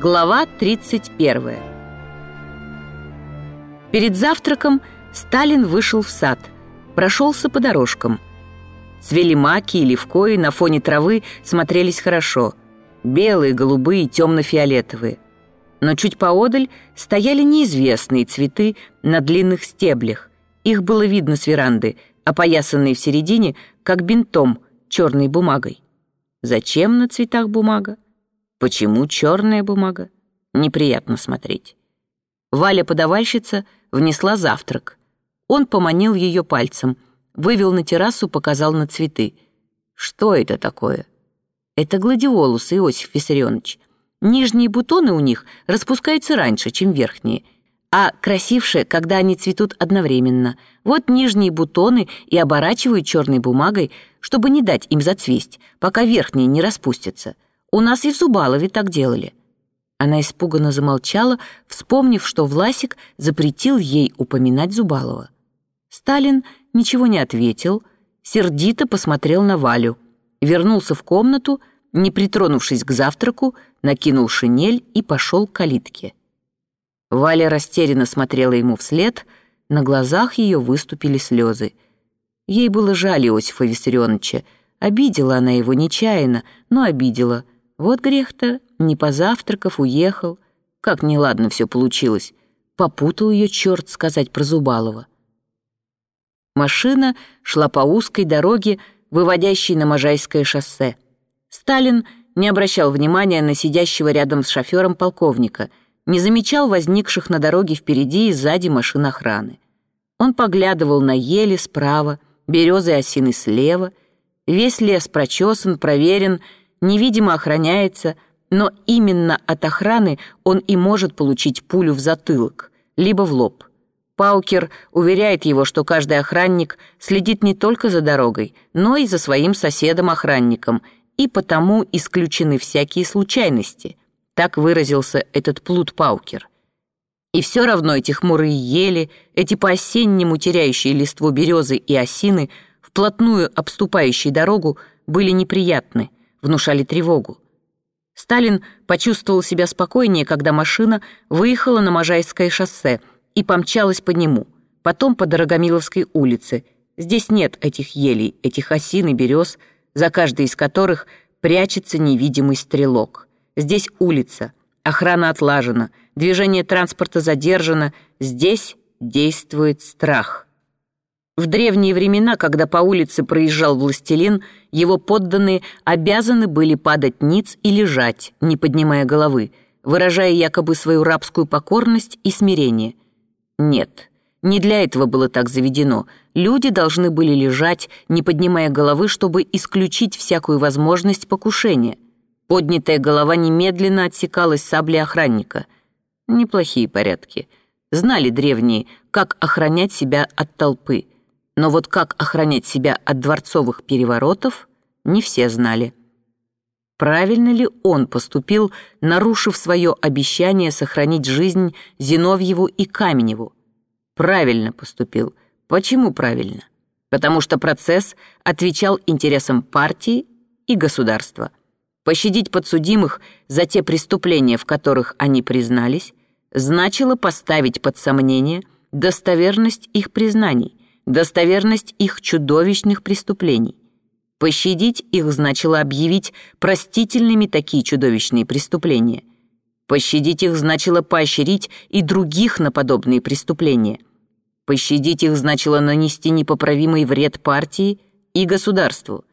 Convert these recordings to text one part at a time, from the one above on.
Глава 31 Перед завтраком Сталин вышел в сад, прошелся по дорожкам. Цвели маки и левкои на фоне травы смотрелись хорошо. Белые, голубые, темно-фиолетовые. Но чуть поодаль стояли неизвестные цветы на длинных стеблях. Их было видно с веранды, опоясанные в середине, как бинтом, черной бумагой. Зачем на цветах бумага? Почему черная бумага? Неприятно смотреть. Валя-подавальщица внесла завтрак. Он поманил ее пальцем, вывел на террасу, показал на цветы. Что это такое? Это гладиолусы, Иосиф Виссарионович. Нижние бутоны у них распускаются раньше, чем верхние, а красивше, когда они цветут одновременно. Вот нижние бутоны и оборачивают черной бумагой, чтобы не дать им зацвесть, пока верхние не распустятся. У нас и в Зубалове так делали». Она испуганно замолчала, вспомнив, что Власик запретил ей упоминать Зубалова. Сталин ничего не ответил, сердито посмотрел на Валю, вернулся в комнату, не притронувшись к завтраку, накинул шинель и пошел к калитке. Валя растерянно смотрела ему вслед, на глазах ее выступили слезы. Ей было жаль Иосифа Виссарионовича, обидела она его нечаянно, но обидела — вот грех-то, не позавтракав, уехал. Как неладно все получилось. Попутал ее черт сказать про Зубалова. Машина шла по узкой дороге, выводящей на Можайское шоссе. Сталин не обращал внимания на сидящего рядом с шофером полковника, не замечал возникших на дороге впереди и сзади машин охраны. Он поглядывал на ели справа, березы осины слева. Весь лес прочесан, проверен — невидимо охраняется, но именно от охраны он и может получить пулю в затылок, либо в лоб. Паукер уверяет его, что каждый охранник следит не только за дорогой, но и за своим соседом-охранником, и потому исключены всякие случайности. Так выразился этот плут Паукер. И все равно эти хмурые ели, эти по-осеннему теряющие листву березы и осины, вплотную обступающие дорогу, были неприятны, внушали тревогу. Сталин почувствовал себя спокойнее, когда машина выехала на Можайское шоссе и помчалась по нему, потом по Дорогомиловской улице. Здесь нет этих елей, этих осин и берез, за каждой из которых прячется невидимый стрелок. Здесь улица, охрана отлажена, движение транспорта задержано, здесь действует страх. В древние времена, когда по улице проезжал властелин, его подданные обязаны были падать ниц и лежать, не поднимая головы, выражая якобы свою рабскую покорность и смирение. Нет, не для этого было так заведено. Люди должны были лежать, не поднимая головы, чтобы исключить всякую возможность покушения. Поднятая голова немедленно отсекалась саблей охранника. Неплохие порядки. Знали древние, как охранять себя от толпы – но вот как охранять себя от дворцовых переворотов, не все знали. Правильно ли он поступил, нарушив свое обещание сохранить жизнь Зиновьеву и Каменеву? Правильно поступил. Почему правильно? Потому что процесс отвечал интересам партии и государства. Пощадить подсудимых за те преступления, в которых они признались, значило поставить под сомнение достоверность их признаний, достоверность их чудовищных преступлений. Пощадить их значило объявить простительными такие чудовищные преступления. Пощадить их значило поощрить и других на подобные преступления. Пощадить их значило нанести непоправимый вред партии и государству.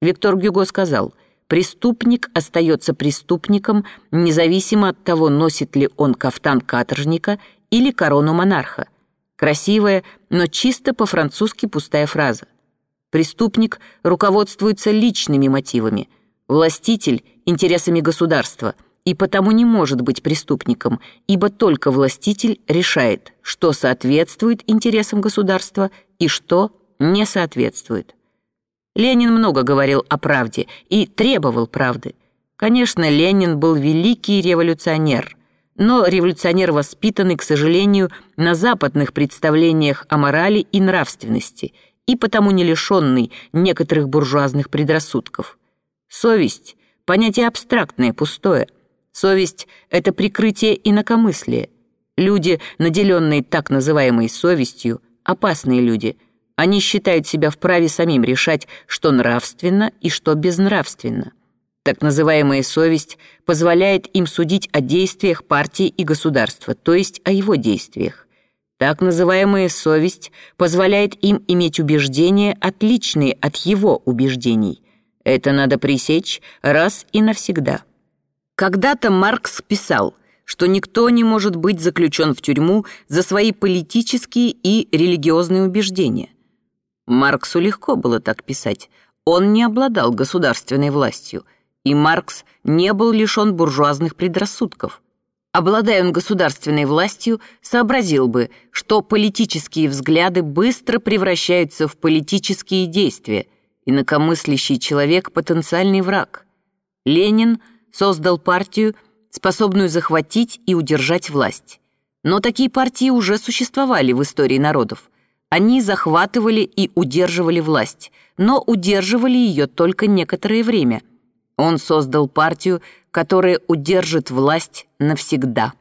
Виктор Гюго сказал, преступник остается преступником, независимо от того, носит ли он кафтан каторжника или корону монарха. Красивая, но чисто по-французски пустая фраза. Преступник руководствуется личными мотивами, властитель — интересами государства, и потому не может быть преступником, ибо только властитель решает, что соответствует интересам государства и что не соответствует. Ленин много говорил о правде и требовал правды. Конечно, Ленин был великий революционер, но революционер воспитанный, к сожалению, на западных представлениях о морали и нравственности и потому не лишенный некоторых буржуазных предрассудков. Совесть — понятие абстрактное, пустое. Совесть — это прикрытие инакомыслия. Люди, наделенные так называемой совестью, опасные люди. Они считают себя вправе самим решать, что нравственно и что безнравственно. Так называемая совесть позволяет им судить о действиях партии и государства, то есть о его действиях. Так называемая совесть позволяет им иметь убеждения, отличные от его убеждений. Это надо пресечь раз и навсегда. Когда-то Маркс писал, что никто не может быть заключен в тюрьму за свои политические и религиозные убеждения. Марксу легко было так писать. Он не обладал государственной властью, и Маркс не был лишен буржуазных предрассудков. Обладая он государственной властью, сообразил бы, что политические взгляды быстро превращаются в политические действия, инакомыслящий человек — потенциальный враг. Ленин — создал партию, способную захватить и удержать власть. Но такие партии уже существовали в истории народов. Они захватывали и удерживали власть, но удерживали ее только некоторое время. Он создал партию, которая удержит власть навсегда.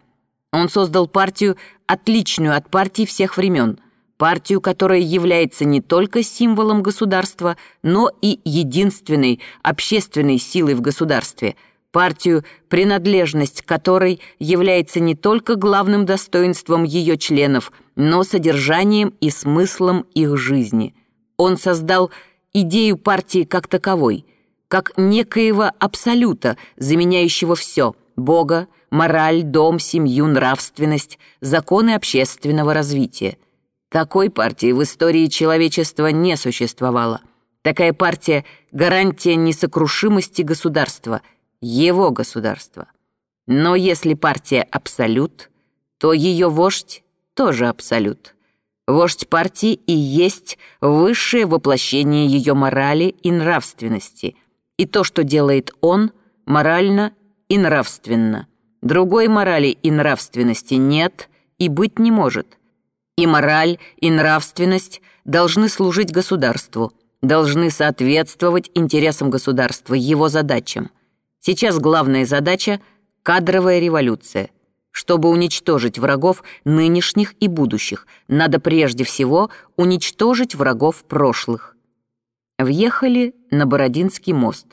Он создал партию, отличную от партий всех времен, партию, которая является не только символом государства, но и единственной общественной силой в государстве – партию, принадлежность которой является не только главным достоинством ее членов, но содержанием и смыслом их жизни. Он создал идею партии как таковой, как некоего абсолюта, заменяющего все – Бога, мораль, дом, семью, нравственность, законы общественного развития. Такой партии в истории человечества не существовало. Такая партия – гарантия несокрушимости государства – его государство. Но если партия абсолют, то ее вождь тоже абсолют. Вождь партии и есть высшее воплощение ее морали и нравственности, и то, что делает он, морально и нравственно. Другой морали и нравственности нет и быть не может. И мораль, и нравственность должны служить государству, должны соответствовать интересам государства, его задачам. Сейчас главная задача — кадровая революция. Чтобы уничтожить врагов нынешних и будущих, надо прежде всего уничтожить врагов прошлых. Въехали на Бородинский мост.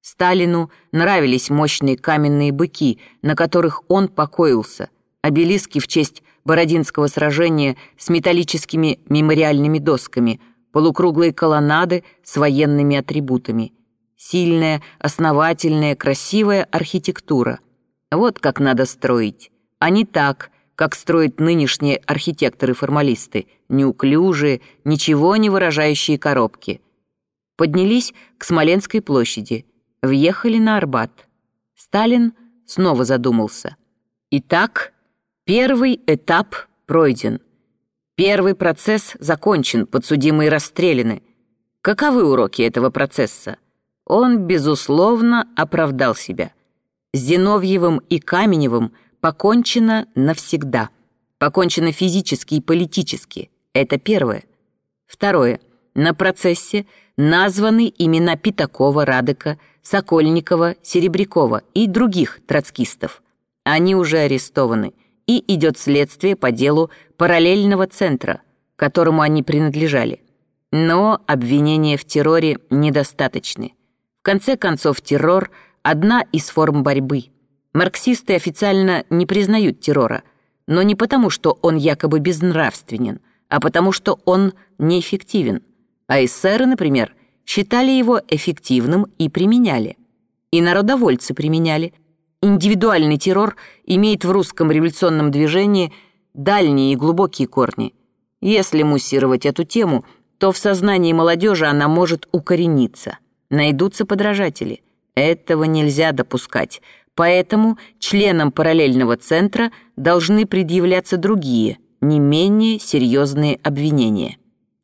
Сталину нравились мощные каменные быки, на которых он покоился, обелиски в честь Бородинского сражения с металлическими мемориальными досками, полукруглые колоннады с военными атрибутами — Сильная, основательная, красивая архитектура. Вот как надо строить, а не так, как строят нынешние архитекторы-формалисты, неуклюжие, ничего не выражающие коробки. Поднялись к Смоленской площади, въехали на Арбат. Сталин снова задумался. Итак, первый этап пройден. Первый процесс закончен, подсудимые расстреляны. Каковы уроки этого процесса? Он, безусловно, оправдал себя. С Зиновьевым и Каменевым покончено навсегда. Покончено физически и политически. Это первое. Второе. На процессе названы имена Пятакова, Радыка, Сокольникова, Серебрякова и других троцкистов. Они уже арестованы, и идет следствие по делу параллельного центра, которому они принадлежали. Но обвинения в терроре недостаточны. В конце концов, террор – одна из форм борьбы. Марксисты официально не признают террора, но не потому, что он якобы безнравственен, а потому, что он неэффективен. А эсеры, например, считали его эффективным и применяли. И народовольцы применяли. Индивидуальный террор имеет в русском революционном движении дальние и глубокие корни. Если муссировать эту тему, то в сознании молодежи она может укорениться – найдутся подражатели. Этого нельзя допускать. Поэтому членам параллельного центра должны предъявляться другие, не менее серьезные обвинения.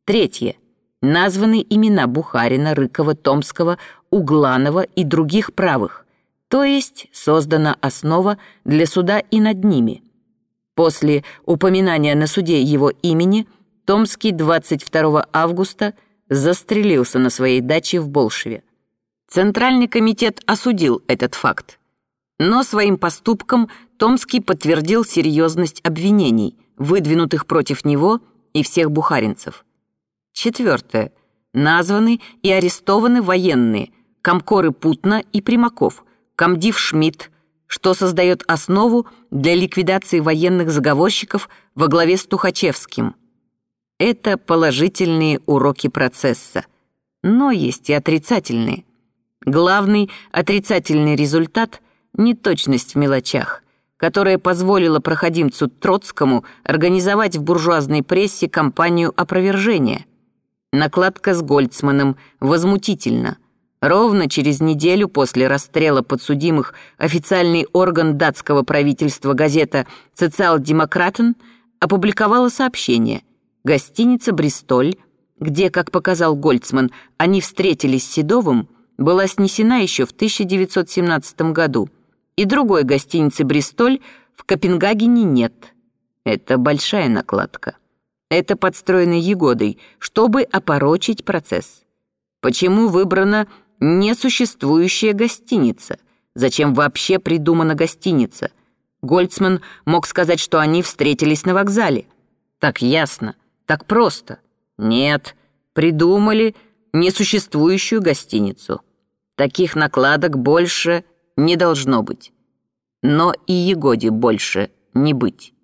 Третье. Названы имена Бухарина, Рыкова, Томского, Угланова и других правых, то есть создана основа для суда и над ними. После упоминания на суде его имени Томский 22 августа – застрелился на своей даче в Болшеве. Центральный комитет осудил этот факт. Но своим поступком Томский подтвердил серьезность обвинений, выдвинутых против него и всех бухаринцев. Четвертое. Названы и арестованы военные, комкоры Путна и Примаков, комдив Шмидт, что создает основу для ликвидации военных заговорщиков во главе с Тухачевским. Это положительные уроки процесса, но есть и отрицательные. Главный отрицательный результат — неточность в мелочах, которая позволила проходимцу Троцкому организовать в буржуазной прессе кампанию опровержения. Накладка с Гольцманом возмутительна. Ровно через неделю после расстрела подсудимых официальный орган датского правительства газета «Социал-демократен» опубликовала сообщение «Гостиница «Бристоль», где, как показал Гольцман, они встретились с Седовым, была снесена еще в 1917 году, и другой гостиницы «Бристоль» в Копенгагене нет. Это большая накладка. Это подстроено Егодой, чтобы опорочить процесс. Почему выбрана несуществующая гостиница? Зачем вообще придумана гостиница? Гольцман мог сказать, что они встретились на вокзале. Так ясно, так просто. Нет, придумали несуществующую гостиницу. Таких накладок больше не должно быть. Но и Егоде больше не быть.